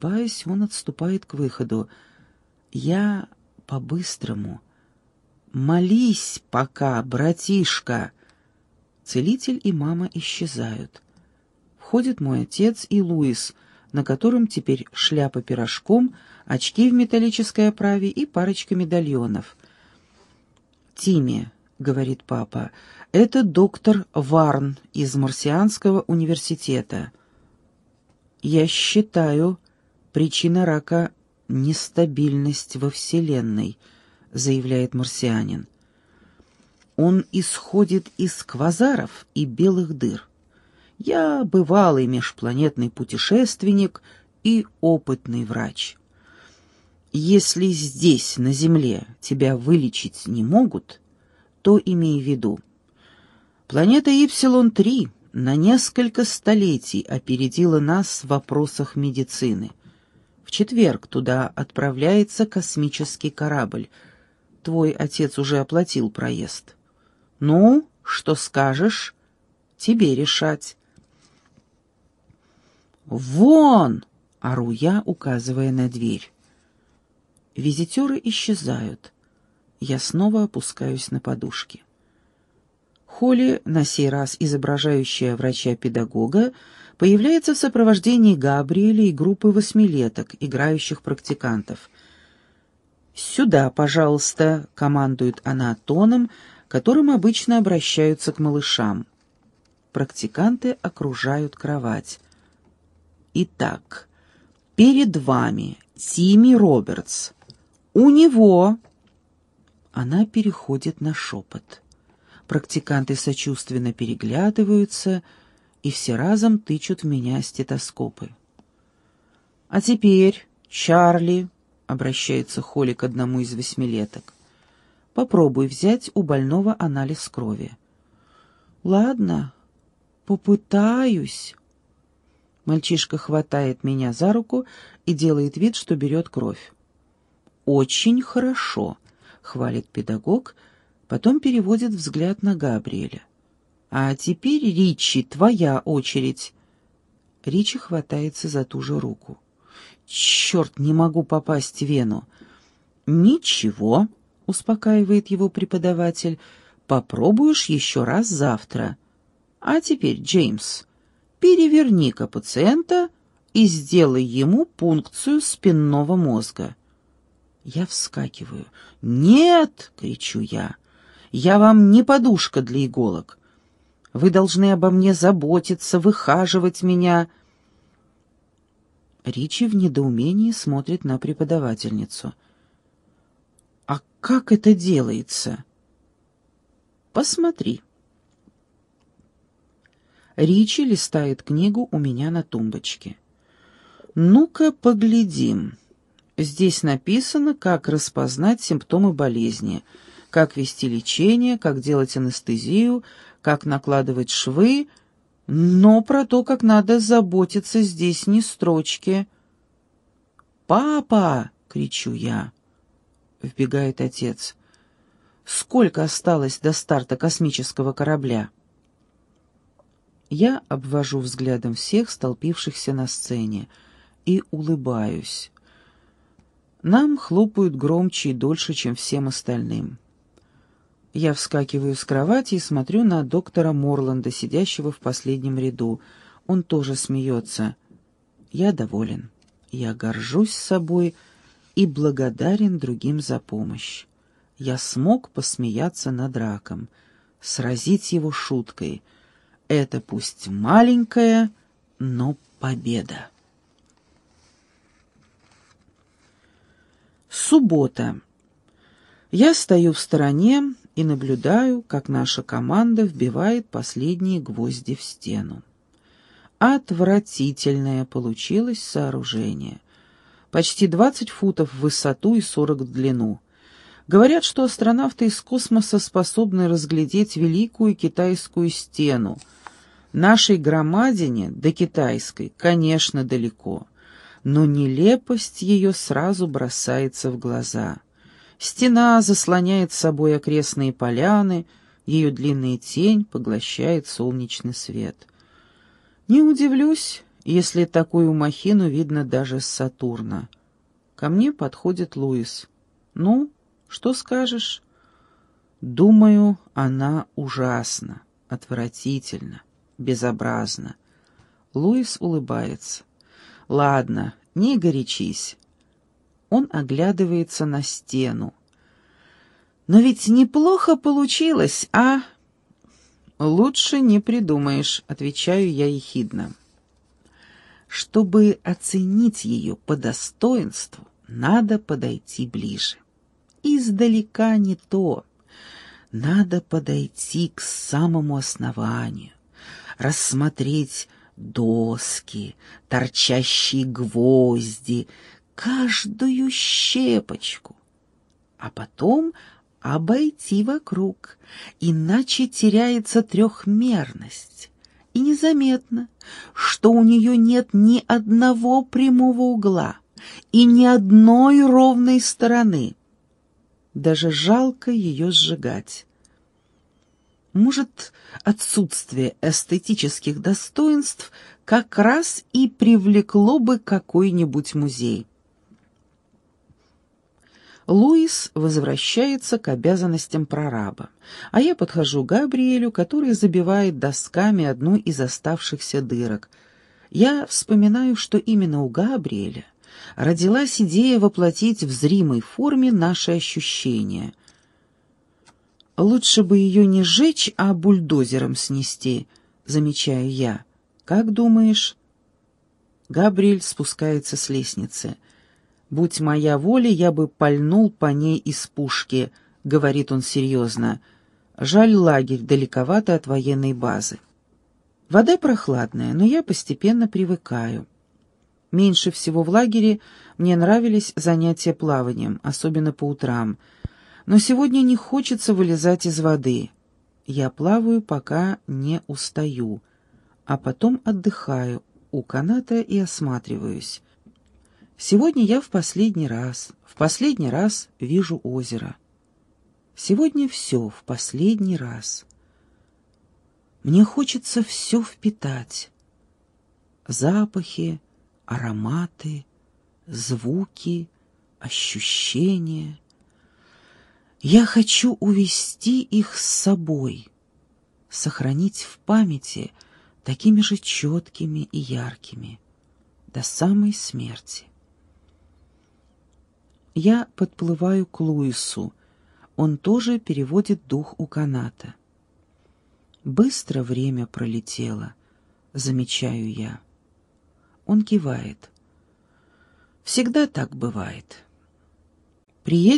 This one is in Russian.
Улыбаясь, он отступает к выходу. «Я по-быстрому. Молись пока, братишка!» Целитель и мама исчезают. Входит мой отец и Луис, на котором теперь шляпа пирожком, очки в металлической оправе и парочка медальонов. «Тимми», — говорит папа, — «это доктор Варн из Марсианского университета». «Я считаю, причина рака — нестабильность во Вселенной», — заявляет марсианин. «Он исходит из квазаров и белых дыр. Я бывалый межпланетный путешественник и опытный врач. Если здесь, на Земле, тебя вылечить не могут, то имей в виду. Планета Ипсилон-3 на несколько столетий опередила нас в вопросах медицины. В четверг туда отправляется космический корабль. Твой отец уже оплатил проезд. Ну, что скажешь? Тебе решать. «Вон!» — ору я, указывая на дверь. Визитеры исчезают. Я снова опускаюсь на подушки. Холли, на сей раз изображающая врача-педагога, появляется в сопровождении Габриэля и группы восьмилеток, играющих практикантов. «Сюда, пожалуйста», — командует она тоном, которым обычно обращаются к малышам. Практиканты окружают кровать. Итак, перед вами Тимми Робертс. У него... Она переходит на шепот. Практиканты сочувственно переглядываются и все разом тычут в меня стетоскопы. «А теперь, Чарли», — обращается Холли к одному из восьмилеток, — «попробуй взять у больного анализ крови». «Ладно, попытаюсь», Мальчишка хватает меня за руку и делает вид, что берет кровь. «Очень хорошо», — хвалит педагог, потом переводит взгляд на Габриэля. «А теперь, Ричи, твоя очередь». Ричи хватается за ту же руку. «Черт, не могу попасть в вену». «Ничего», — успокаивает его преподаватель, — «попробуешь еще раз завтра». «А теперь, Джеймс, переверни-ка пациента и сделай ему пункцию спинного мозга. Я вскакиваю. «Нет!» — кричу я. «Я вам не подушка для иголок. Вы должны обо мне заботиться, выхаживать меня». Ричи в недоумении смотрит на преподавательницу. «А как это делается?» «Посмотри». Ричи листает книгу у меня на тумбочке. «Ну-ка, поглядим. Здесь написано, как распознать симптомы болезни, как вести лечение, как делать анестезию, как накладывать швы, но про то, как надо заботиться, здесь ни строчки». «Папа!» — кричу я. Вбегает отец. «Сколько осталось до старта космического корабля?» Я обвожу взглядом всех столпившихся на сцене и улыбаюсь. Нам хлопают громче и дольше, чем всем остальным. Я вскакиваю с кровати и смотрю на доктора Морланда, сидящего в последнем ряду. Он тоже смеется. Я доволен. Я горжусь собой и благодарен другим за помощь. Я смог посмеяться над раком, сразить его шуткой — это пусть маленькая, но победа. Суббота. Я стою в стороне и наблюдаю, как наша команда вбивает последние гвозди в стену. Отвратительное получилось сооружение. Почти 20 футов в высоту и 40 в длину. Говорят, что астронавты из космоса способны разглядеть великую китайскую стену — Нашей громадине до китайской, конечно, далеко, но нелепость ее сразу бросается в глаза. Стена заслоняет собой окрестные поляны, ее длинная тень поглощает солнечный свет. Не удивлюсь, если такую махину видно даже с Сатурна. Ко мне подходит Луис. «Ну, что скажешь?» «Думаю, она ужасна, отвратительна, безобразна». Луис улыбается. «Ладно, не горячись». Он оглядывается на стену. «Но ведь неплохо получилось, а?» «Лучше не придумаешь», — отвечаю я ехидно. Чтобы оценить ее по достоинству, надо подойти ближе. Издалека не то. Надо подойти к самому основанию, рассмотреть доски, торчащие гвозди, каждую щепочку, а потом обойти вокруг, иначе теряется трехмерность. И незаметно, что у нее нет ни одного прямого угла и ни одной ровной стороны. Даже жалко ее сжигать. Может, отсутствие эстетических достоинств как раз и привлекло бы какой-нибудь музей. Луис возвращается к обязанностям прораба, а я подхожу к Габриэлю, который забивает досками одну из оставшихся дырок. Я вспоминаю, что именно у Габриэля родилась идея воплотить в зримой форме наши ощущения. Лучше бы ее не сжечь, а бульдозером снести, замечаю я. Как думаешь? Габриэль спускается с лестницы. «Будь моя воля, я бы пальнул по ней из пушки», — говорит он серьезно. «Жаль, лагерь далековато от военной базы». Вода прохладная, но я постепенно привыкаю. Меньше всего в лагере мне нравились занятия плаванием, особенно по утрам. Но сегодня не хочется вылезать из воды. Я плаваю, пока не устаю, а потом отдыхаю у каната и осматриваюсь. Сегодня я в последний раз, в последний раз вижу озеро. Сегодня все в последний раз. Мне хочется все впитать. Запахи, ароматы, звуки, ощущения. Я хочу увести их с собой, сохранить в памяти такими же четкими и яркими, до самой смерти. Я подплываю к Луису. Он тоже переводит дух у каната. Быстро время пролетело, замечаю я. Он кивает. Всегда так бывает. Приедет